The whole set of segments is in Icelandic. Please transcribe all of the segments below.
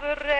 Father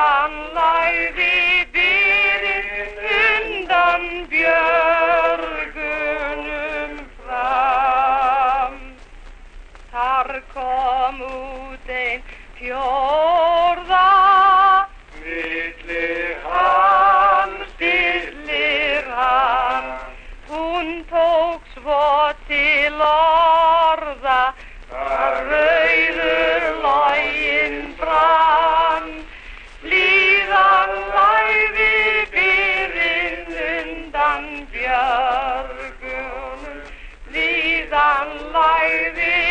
Grannlæði byrjum undan björgunum fram. Þar kom út einn fjörg. björgunum, líðan læði